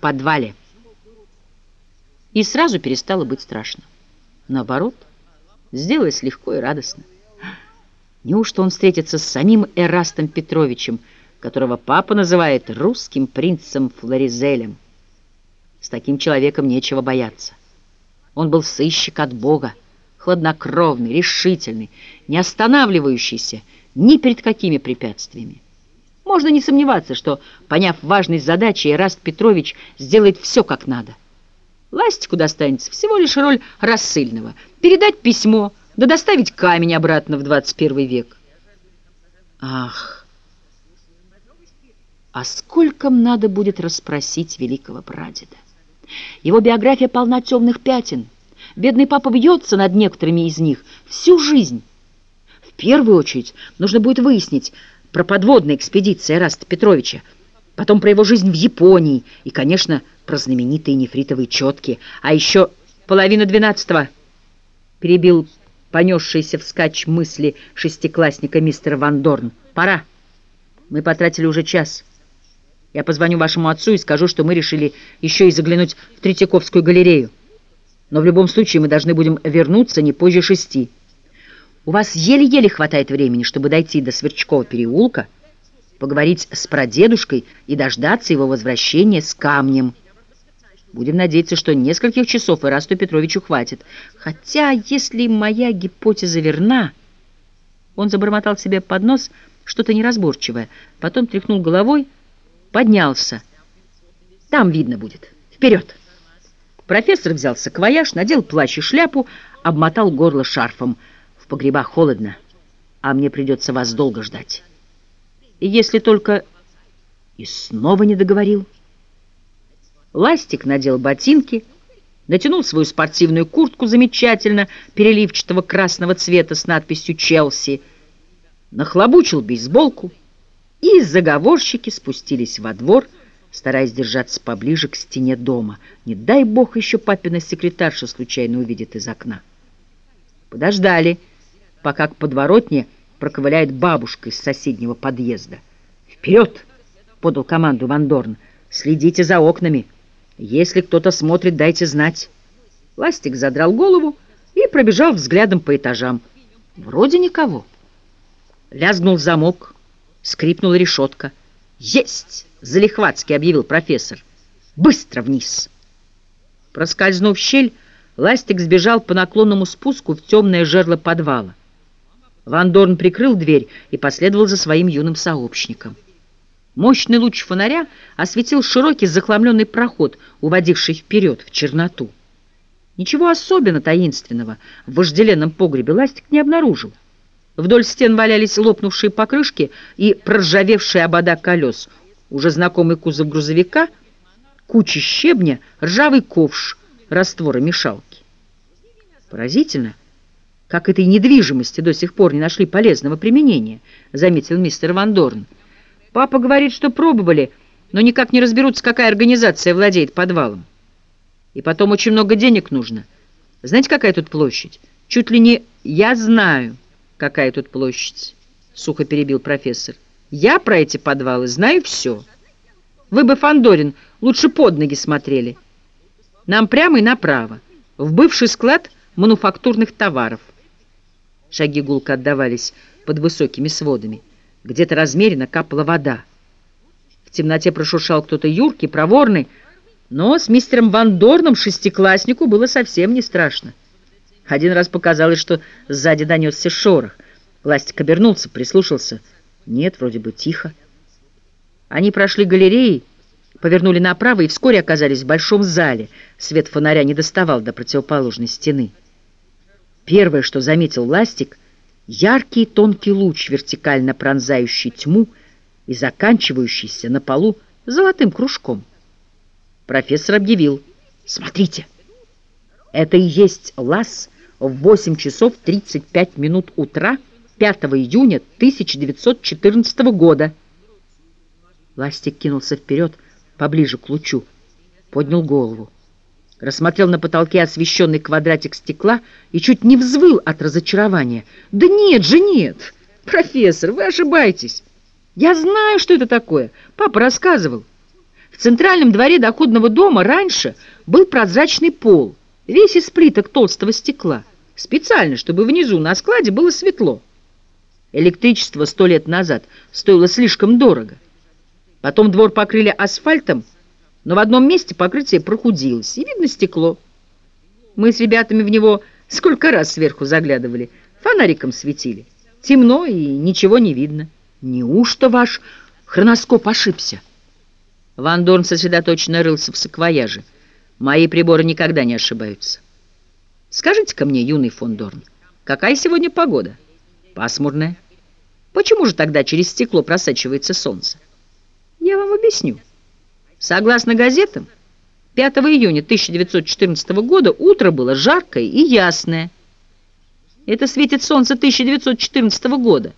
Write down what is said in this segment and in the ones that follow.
подвале. И сразу перестало быть страшно. Наоборот, сделалось легко и радостно. Неужто он встретится с самим Эрастом Петровичем, которого папа называет русским принцем Флоризелем? С таким человеком нечего бояться. Он был сыщик от Бога, хладнокровный, решительный, не останавливающийся ни перед какими препятствиями. Можно не сомневаться, что, поняв важность задачи, Эраст Петрович сделает все как надо. Ластику достанется всего лишь роль рассыльного. Передать письмо, да доставить камень обратно в 21 век. Ах! А сколько надо будет расспросить великого прадеда? Его биография полна темных пятен. Бедный папа бьется над некоторыми из них всю жизнь. В первую очередь нужно будет выяснить про подводные экспедиции Раста Петровича, потом про его жизнь в Японии и, конечно, про знаменитые нефритовые четки, а еще половина двенадцатого перебил понесшиеся вскачь мысли шестиклассника мистера Ван Дорн. «Пора. Мы потратили уже час. Я позвоню вашему отцу и скажу, что мы решили еще и заглянуть в Третьяковскую галерею. Но в любом случае мы должны будем вернуться не позже шести. У вас еле-еле хватает времени, чтобы дойти до Сверчкова переулка, поговорить с прадедушкой и дождаться его возвращения с камнем». Будем надеяться, что нескольких часов Ирасту Петровичу хватит. Хотя, если моя гипотеза верна... Он забормотал себе под нос что-то неразборчивое, потом тряхнул головой, поднялся. Там видно будет. Вперед! Профессор взял саквояж, надел плащ и шляпу, обмотал горло шарфом. Погребах холодно, а мне придется вас долго ждать. Если только... И снова не договорил. Ластик надел ботинки, натянул свою спортивную куртку замечательно переливчатого красного цвета с надписью «Челси», нахлобучил бейсболку, и заговорщики спустились во двор, стараясь держаться поближе к стене дома. Не дай бог еще папина секретарша случайно увидит из окна. Подождали, пока к подворотне проковыляет бабушка из соседнего подъезда. «Вперед!» — подал команду Ван Дорн. «Следите за окнами!» Если кто-то смотрит, дайте знать. Ластик задрал голову и пробежал взглядом по этажам. Вроде никого. Лязгнул замок, скрипнула решетка. «Есть!» — залихватски объявил профессор. «Быстро вниз!» Проскользнув щель, Ластик сбежал по наклонному спуску в темное жерло подвала. Ван Дорн прикрыл дверь и последовал за своим юным сообщником. Мощный луч фонаря осветил широкий захламленный проход, уводивший вперед, в черноту. Ничего особенно таинственного в вожделенном погребе Ластик не обнаружил. Вдоль стен валялись лопнувшие покрышки и проржавевшие обода колес, уже знакомый кузов грузовика, куча щебня, ржавый ковш, раствора мешалки. Поразительно, как этой недвижимости до сих пор не нашли полезного применения, заметил мистер Ван Дорн. Папа говорит, что пробовали, но никак не разберутся, какая организация владеет подвалом. И потом очень много денег нужно. Знаете, какая тут площадь? Чуть ли не «я знаю, какая тут площадь», — сухо перебил профессор. «Я про эти подвалы знаю все. Вы бы, Фандорин, лучше под ноги смотрели. Нам прямо и направо, в бывший склад мануфактурных товаров». Шаги гулко отдавались под высокими сводами. Где-то размеренно капала вода. В темноте прошуршал кто-то юркий, проворный, но с мистером Ван Дорном шестикласснику было совсем не страшно. Один раз показалось, что сзади донесся шорох. Пластик обернулся, прислушался. Нет, вроде бы тихо. Они прошли галереей, повернули направо и вскоре оказались в большом зале. Свет фонаря не доставал до противоположной стены. Первое, что заметил Ластик — Яркий тонкий луч, вертикально пронзающий тьму и заканчивающийся на полу золотым кружком. Профессор объявил. «Смотрите, это и есть лаз в 8 часов 35 минут утра 5 июня 1914 года». Ластик кинулся вперед, поближе к лучу, поднял голову рассмотрел на потолке освещенный квадратик стекла и чуть не взвыл от разочарования. «Да нет же, нет! Профессор, вы ошибаетесь! Я знаю, что это такое. Папа рассказывал. В центральном дворе доходного дома раньше был прозрачный пол, весь из плиток толстого стекла, специально, чтобы внизу на складе было светло. Электричество сто лет назад стоило слишком дорого. Потом двор покрыли асфальтом, но в одном месте покрытие прохудилось, и видно стекло. Мы с ребятами в него сколько раз сверху заглядывали, фонариком светили. Темно и ничего не видно. Неужто ваш хроноскоп ошибся? Ван Дорн сосредоточенно рылся в саквояже. Мои приборы никогда не ошибаются. Скажите-ка мне, юный фон Дорн, какая сегодня погода? Пасмурная. Почему же тогда через стекло просачивается солнце? Я вам объясню. Согласно газетам, 5 июня 1914 года утро было жаркое и ясное. Это светит солнце 1914 года.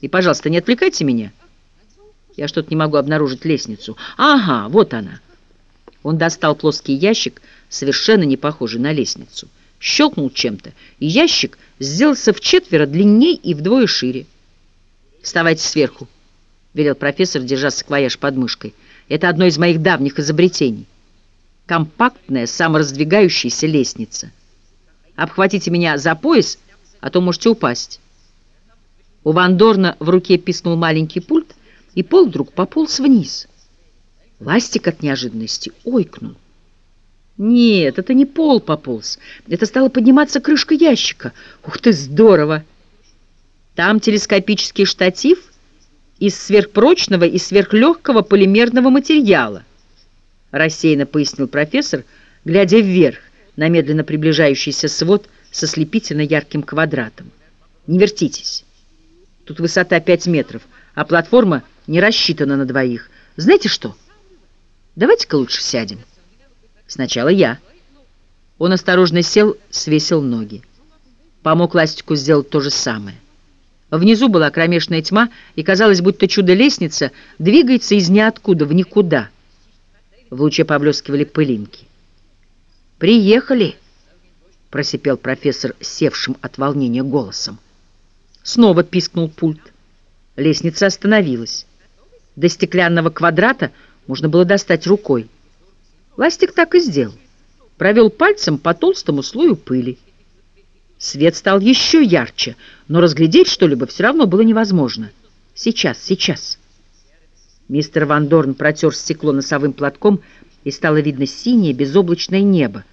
И, пожалуйста, не отвлекайте меня. Я что-то не могу обнаружить лестницу. Ага, вот она. Он достал плоский ящик, совершенно не похожий на лестницу. Щелкнул чем-то, и ящик сделался в четверо длинней и вдвое шире. «Вставайте сверху», — велел профессор, держа саквояж под мышкой. «Это одно из моих давних изобретений. Компактная, самораздвигающаяся лестница. Обхватите меня за пояс, а то можете упасть». У Вандорна в руке писнул маленький пульт, и пол вдруг пополз вниз. Ластик от неожиданности ойкнул. Нет, это не пол пополз. Это стала подниматься крышка ящика. Ух ты, здорово! Там телескопический штатив из сверхпрочного и сверхлегкого полимерного материала. Рассеянно пояснил профессор, глядя вверх на медленно приближающийся свод со слепительно ярким квадратом. Не вертитесь. Тут высота 5 метров, а платформа не рассчитана на двоих. Знаете что? Давайте-ка лучше сядем. Сначала я. Он осторожно сел, свесил ноги. Помог Ластику сделать то же самое. Внизу была кромешная тьма, и казалось, будто чудо-лестница двигается из ниоткуда в никуда. В луче поблескивали пылинки. «Приехали!» — просипел профессор севшим от волнения голосом. Снова пискнул пульт. Лестница остановилась. До стеклянного квадрата можно было достать рукой. Ластик так и сделал. Провел пальцем по толстому слою пыли. Свет стал еще ярче, но разглядеть что-либо все равно было невозможно. Сейчас, сейчас. Мистер Ван Дорн протер стекло носовым платком, и стало видно синее безоблачное небо.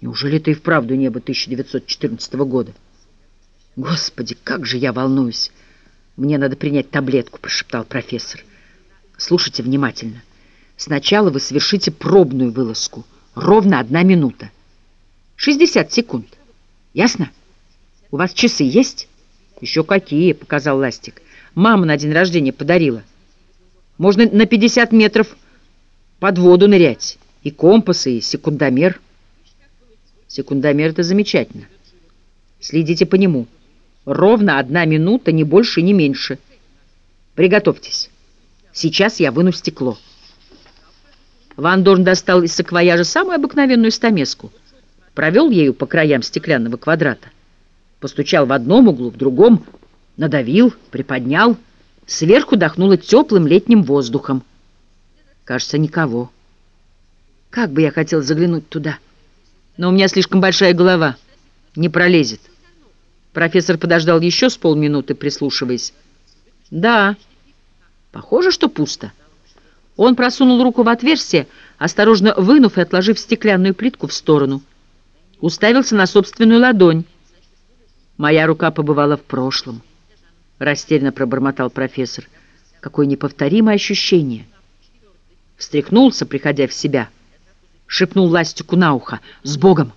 Неужели это и вправду небо 1914 года? Господи, как же я волнуюсь! Мне надо принять таблетку, прошептал профессор. Слушайте внимательно. Сначала вы совершите пробную вылазку. Ровно одна минута. 60 секунд. Ясно? У вас часы есть? Еще какие, показал Ластик. Мама на день рождения подарила. Можно на 50 метров под воду нырять. И компасы, и секундомер. Секундомер — это замечательно. Следите по нему. Ровно одна минута, не больше, не меньше. Приготовьтесь. Сейчас я выну стекло. Ван Дорн достал из саквояжа самую обыкновенную стамеску, провел ею по краям стеклянного квадрата, постучал в одном углу, в другом, надавил, приподнял, сверху дохнуло теплым летним воздухом. Кажется, никого. Как бы я хотел заглянуть туда, но у меня слишком большая голова, не пролезет. Профессор подождал еще с полминуты, прислушиваясь. «Да, похоже, что пусто». Он просунул руку в отверстие, осторожно вынув и отложив стеклянную плитку в сторону. Уставился на собственную ладонь. «Моя рука побывала в прошлом», — растерянно пробормотал профессор. «Какое неповторимое ощущение!» Встряхнулся, приходя в себя. Шепнул Ластику на ухо. «С Богом!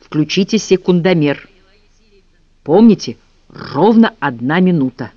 Включите секундомер!» Помните, ровно одна минута.